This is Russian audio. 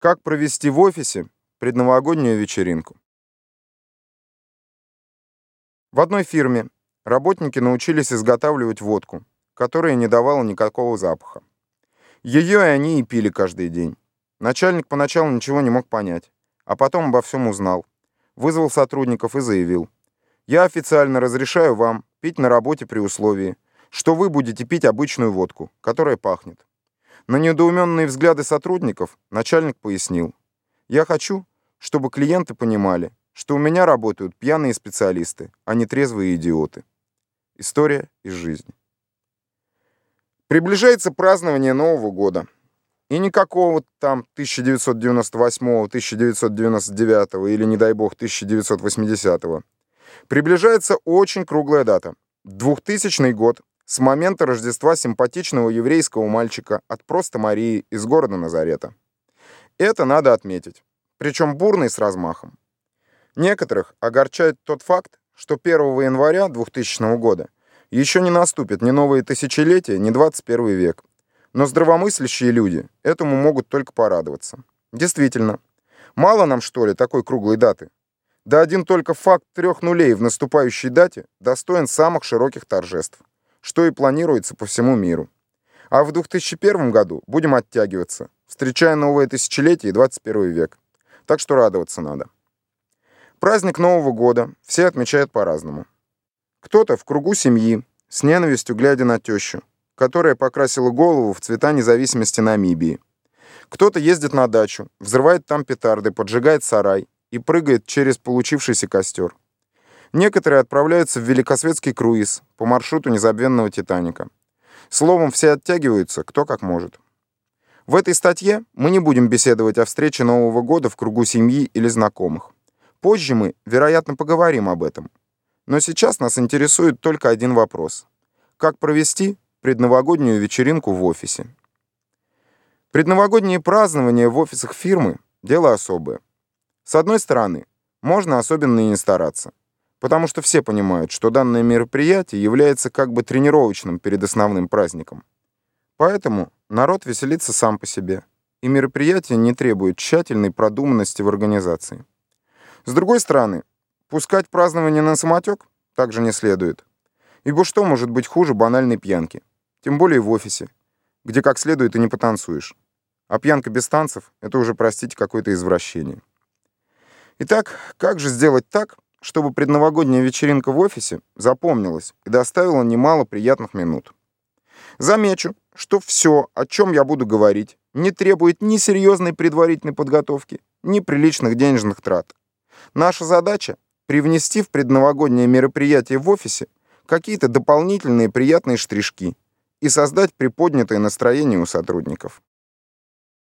Как провести в офисе предновогоднюю вечеринку? В одной фирме работники научились изготавливать водку, которая не давала никакого запаха. Ее и они и пили каждый день. Начальник поначалу ничего не мог понять, а потом обо всем узнал. Вызвал сотрудников и заявил. «Я официально разрешаю вам пить на работе при условии, что вы будете пить обычную водку, которая пахнет. На недоуменные взгляды сотрудников начальник пояснил. «Я хочу, чтобы клиенты понимали, что у меня работают пьяные специалисты, а не трезвые идиоты». История из жизни. Приближается празднование Нового года. И никакого там 1998, 1999 или, не дай бог, 1980. -го. Приближается очень круглая дата. 2000 год с момента Рождества симпатичного еврейского мальчика от просто Марии из города Назарета. Это надо отметить, причем бурный с размахом. Некоторых огорчает тот факт, что 1 января 2000 года еще не наступит ни новое тысячелетие, ни 21 век. Но здравомыслящие люди этому могут только порадоваться. Действительно, мало нам, что ли, такой круглой даты? Да один только факт трех нулей в наступающей дате достоин самых широких торжеств что и планируется по всему миру. А в 2001 году будем оттягиваться, встречая новое тысячелетие и 21 век. Так что радоваться надо. Праздник Нового года все отмечают по-разному. Кто-то в кругу семьи, с ненавистью глядя на тещу, которая покрасила голову в цвета независимости Намибии. Кто-то ездит на дачу, взрывает там петарды, поджигает сарай и прыгает через получившийся костер. Некоторые отправляются в великосветский круиз по маршруту незабвенного «Титаника». Словом, все оттягиваются, кто как может. В этой статье мы не будем беседовать о встрече Нового года в кругу семьи или знакомых. Позже мы, вероятно, поговорим об этом. Но сейчас нас интересует только один вопрос. Как провести предновогоднюю вечеринку в офисе? Предновогодние празднования в офисах фирмы – дело особое. С одной стороны, можно особенно и не стараться потому что все понимают, что данное мероприятие является как бы тренировочным перед основным праздником. Поэтому народ веселится сам по себе, и мероприятие не требует тщательной продуманности в организации. С другой стороны, пускать празднование на самотек также не следует. Ибо что может быть хуже банальной пьянки? Тем более в офисе, где как следует и не потанцуешь. А пьянка без танцев — это уже, простите, какое-то извращение. Итак, как же сделать так, чтобы предновогодняя вечеринка в офисе запомнилась и доставила немало приятных минут. Замечу, что все, о чем я буду говорить, не требует ни серьезной предварительной подготовки, ни приличных денежных трат. Наша задача — привнести в предновогоднее мероприятие в офисе какие-то дополнительные приятные штришки и создать приподнятое настроение у сотрудников.